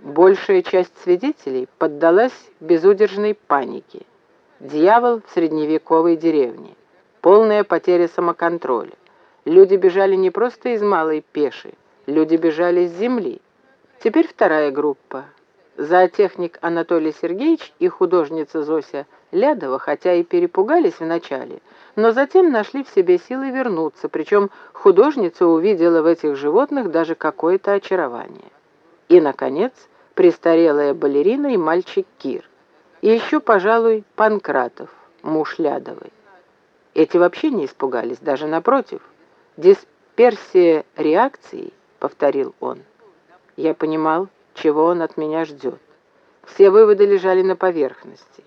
Большая часть свидетелей поддалась безудержной панике. Дьявол в средневековой деревне. Полная потеря самоконтроля. Люди бежали не просто из малой пеши, люди бежали с земли. Теперь вторая группа. Зоотехник Анатолий Сергеевич и художница Зося Лядова, хотя и перепугались вначале, но затем нашли в себе силы вернуться, причем художница увидела в этих животных даже какое-то очарование. И, наконец, престарелая балерина и мальчик Кир. И еще, пожалуй, Панкратов, муж Лядовой. Эти вообще не испугались, даже напротив. «Дисперсия реакций», — повторил он. Я понимал, чего он от меня ждет. Все выводы лежали на поверхности.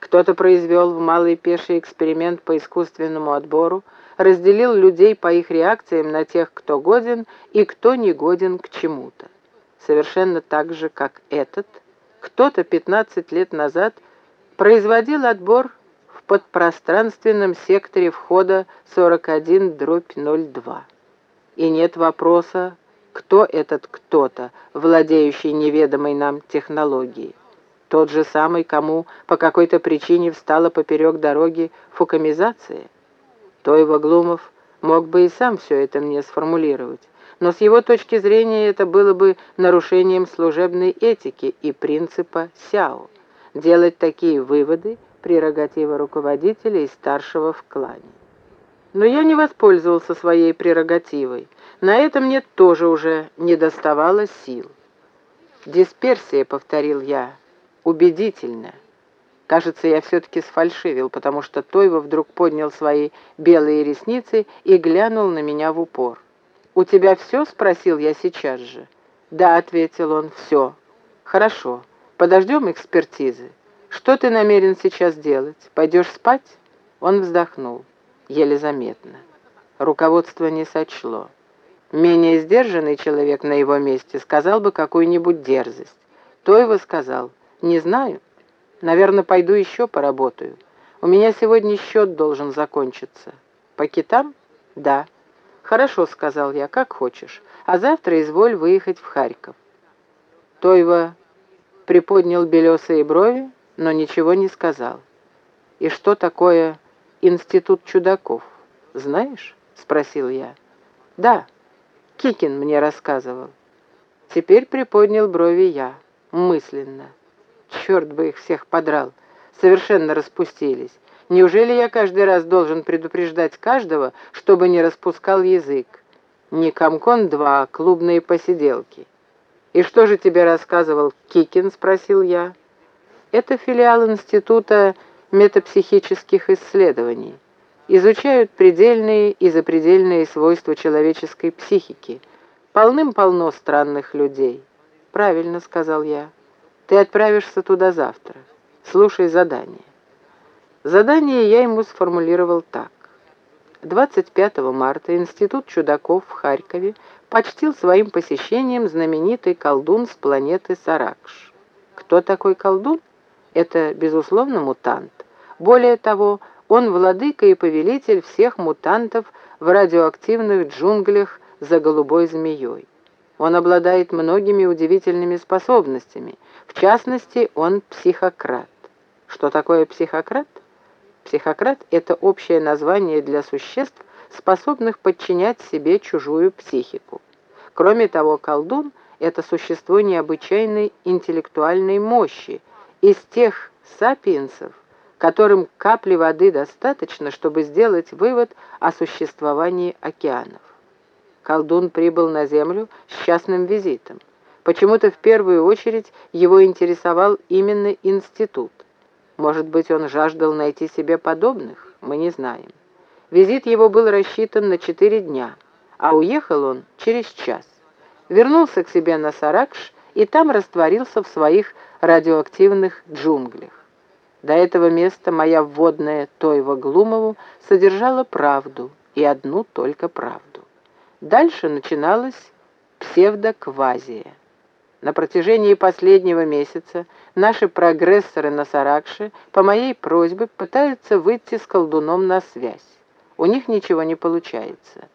Кто-то произвел в малый пеший эксперимент по искусственному отбору, разделил людей по их реакциям на тех, кто годен и кто не годен к чему-то. Совершенно так же, как этот, кто-то 15 лет назад производил отбор в подпространственном секторе входа 41-02. И нет вопроса, кто этот кто-то, владеющий неведомой нам технологией. Тот же самый, кому по какой-то причине встала поперек дороги фукамизация? Тойва Глумов мог бы и сам все это мне сформулировать, но с его точки зрения это было бы нарушением служебной этики и принципа СЯО. Делать такие выводы – прерогатива руководителя и старшего в клане. Но я не воспользовался своей прерогативой. На это мне тоже уже не доставало сил. «Дисперсия», — повторил я, убедительно. Кажется, я все-таки сфальшивил, потому что Тойва вдруг поднял свои белые ресницы и глянул на меня в упор. «У тебя все?» — спросил я сейчас же. «Да», — ответил он, — «все». «Хорошо, подождем экспертизы. Что ты намерен сейчас делать? Пойдешь спать?» Он вздохнул, еле заметно. Руководство не сочло. Менее сдержанный человек на его месте сказал бы какую-нибудь дерзость. Тойва сказал — «Не знаю. Наверное, пойду еще поработаю. У меня сегодня счет должен закончиться». «По китам?» «Да». «Хорошо», — сказал я, — «как хочешь. А завтра изволь выехать в Харьков». Тойва приподнял белесые брови, но ничего не сказал. «И что такое институт чудаков? Знаешь?» — спросил я. «Да, Кикин мне рассказывал». Теперь приподнял брови я, мысленно. Черт бы их всех подрал. Совершенно распустились. Неужели я каждый раз должен предупреждать каждого, чтобы не распускал язык? Не Комкон-2, а клубные посиделки. «И что же тебе рассказывал Кикин?» — спросил я. «Это филиал Института метапсихических исследований. Изучают предельные и запредельные свойства человеческой психики. Полным-полно странных людей». «Правильно», — сказал я. Ты отправишься туда завтра. Слушай задание. Задание я ему сформулировал так. 25 марта Институт чудаков в Харькове почтил своим посещением знаменитый колдун с планеты Саракш. Кто такой колдун? Это, безусловно, мутант. Более того, он владыка и повелитель всех мутантов в радиоактивных джунглях за голубой змеей. Он обладает многими удивительными способностями, в частности, он психократ. Что такое психократ? Психократ – это общее название для существ, способных подчинять себе чужую психику. Кроме того, колдун – это существо необычайной интеллектуальной мощи, из тех сапиенсов, которым капли воды достаточно, чтобы сделать вывод о существовании океанов. Колдун прибыл на Землю с частным визитом. Почему-то в первую очередь его интересовал именно институт. Может быть, он жаждал найти себе подобных, мы не знаем. Визит его был рассчитан на четыре дня, а уехал он через час. Вернулся к себе на Саракш и там растворился в своих радиоактивных джунглях. До этого места моя вводная Тойва Глумову содержала правду, и одну только правду. Дальше начиналась псевдоквазия. На протяжении последнего месяца наши прогрессоры на Саракше по моей просьбе пытаются выйти с колдуном на связь. У них ничего не получается.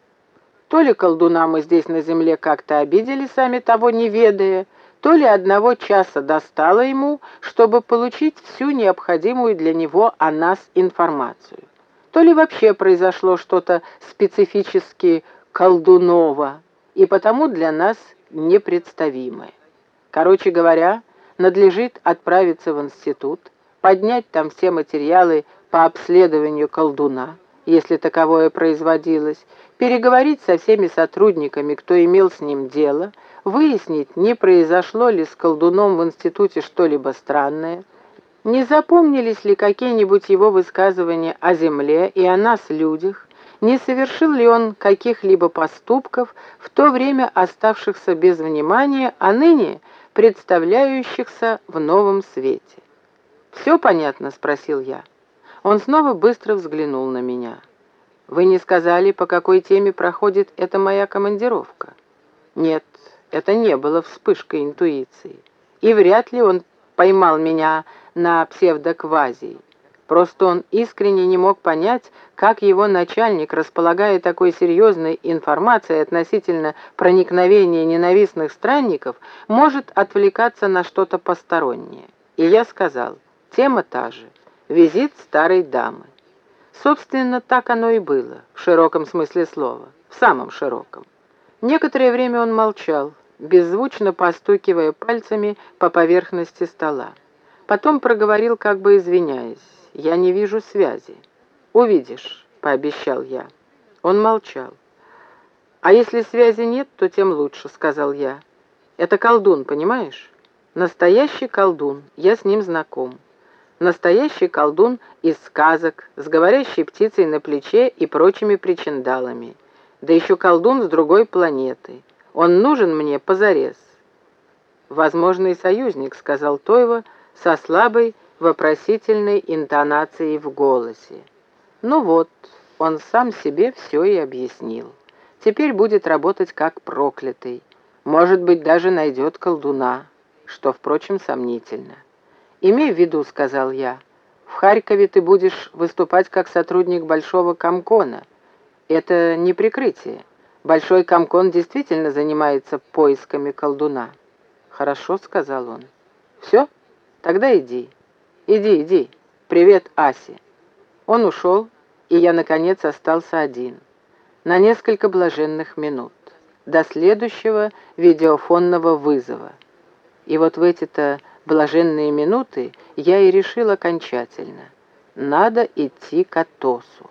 То ли колдуна мы здесь на земле как-то обидели, сами того не ведая, то ли одного часа достало ему, чтобы получить всю необходимую для него о нас информацию, то ли вообще произошло что-то специфически колдуново и потому для нас непредставимое. Короче говоря, надлежит отправиться в институт, поднять там все материалы по обследованию колдуна, если таковое производилось, переговорить со всеми сотрудниками, кто имел с ним дело, выяснить, не произошло ли с колдуном в институте что-либо странное, не запомнились ли какие-нибудь его высказывания о земле и о нас, людях, не совершил ли он каких-либо поступков, в то время оставшихся без внимания, а ныне представляющихся в новом свете. «Все понятно?» — спросил я. Он снова быстро взглянул на меня. «Вы не сказали, по какой теме проходит эта моя командировка?» «Нет, это не было вспышкой интуиции. И вряд ли он поймал меня на псевдоквазии. Просто он искренне не мог понять, как его начальник, располагая такой серьезной информацией относительно проникновения ненавистных странников, может отвлекаться на что-то постороннее. И я сказал, тема та же — визит старой дамы. Собственно, так оно и было, в широком смысле слова, в самом широком. Некоторое время он молчал, беззвучно постукивая пальцами по поверхности стола. Потом проговорил, как бы извиняясь. «Я не вижу связи». «Увидишь», — пообещал я. Он молчал. «А если связи нет, то тем лучше», — сказал я. «Это колдун, понимаешь? Настоящий колдун, я с ним знаком. Настоящий колдун из сказок, с говорящей птицей на плече и прочими причиндалами. Да еще колдун с другой планеты. Он нужен мне позарез». «Возможный союзник», — сказал Тойва со слабой, вопросительной интонацией в голосе. Ну вот, он сам себе все и объяснил. Теперь будет работать как проклятый. Может быть, даже найдет колдуна, что, впрочем, сомнительно. «Имей в виду», — сказал я, — «в Харькове ты будешь выступать как сотрудник Большого Комкона. Это не прикрытие. Большой Комкон действительно занимается поисками колдуна». «Хорошо», — сказал он. «Все? Тогда иди». «Иди, иди. Привет, Асе». Он ушел, и я, наконец, остался один. На несколько блаженных минут. До следующего видеофонного вызова. И вот в эти-то блаженные минуты я и решил окончательно. Надо идти к Атосу.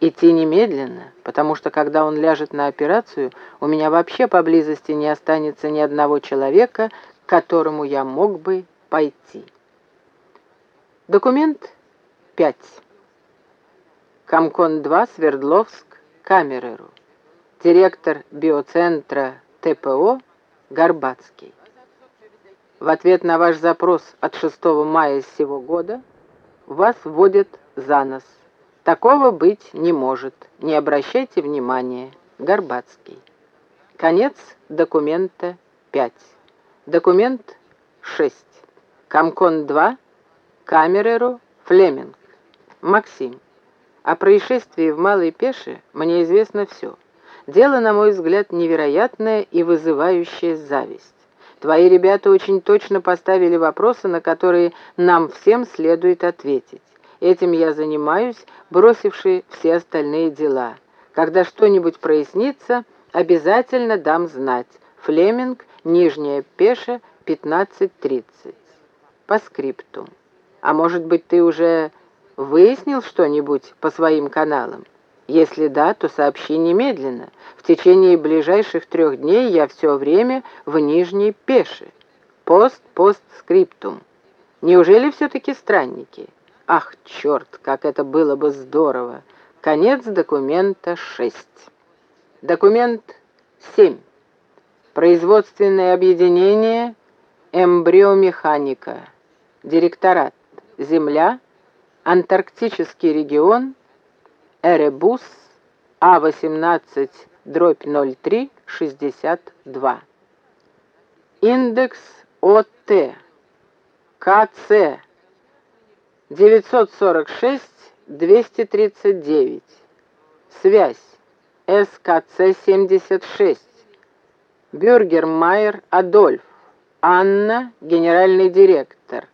Идти немедленно, потому что когда он ляжет на операцию, у меня вообще поблизости не останется ни одного человека, к которому я мог бы пойти. Документ 5. Комкон-2, Свердловск, Камереру. Директор биоцентра ТПО Горбацкий. В ответ на ваш запрос от 6 мая сего года вас вводят за нос. Такого быть не может. Не обращайте внимания. Горбацкий. Конец документа 5. Документ 6. Комкон-2, Камереру Флеминг. Максим. О происшествии в Малой Пеше мне известно все. Дело, на мой взгляд, невероятное и вызывающее зависть. Твои ребята очень точно поставили вопросы, на которые нам всем следует ответить. Этим я занимаюсь, бросивший все остальные дела. Когда что-нибудь прояснится, обязательно дам знать. Флеминг, Нижняя Пеша, 15.30. По скриптум. А может быть, ты уже выяснил что-нибудь по своим каналам? Если да, то сообщи немедленно. В течение ближайших трех дней я все время в Нижней Пеше. Пост-пост-скриптум. Неужели все-таки странники? Ах, черт, как это было бы здорово! Конец документа 6. Документ 7. Производственное объединение «Эмбриомеханика». Директорат. Земля, Антарктический регион, Эребус, А18, дробь 03, 62. Индекс ОТ, КЦ, 946-239. Связь, СКЦ-76. Бюргермайер Адольф, Анна, генеральный директор.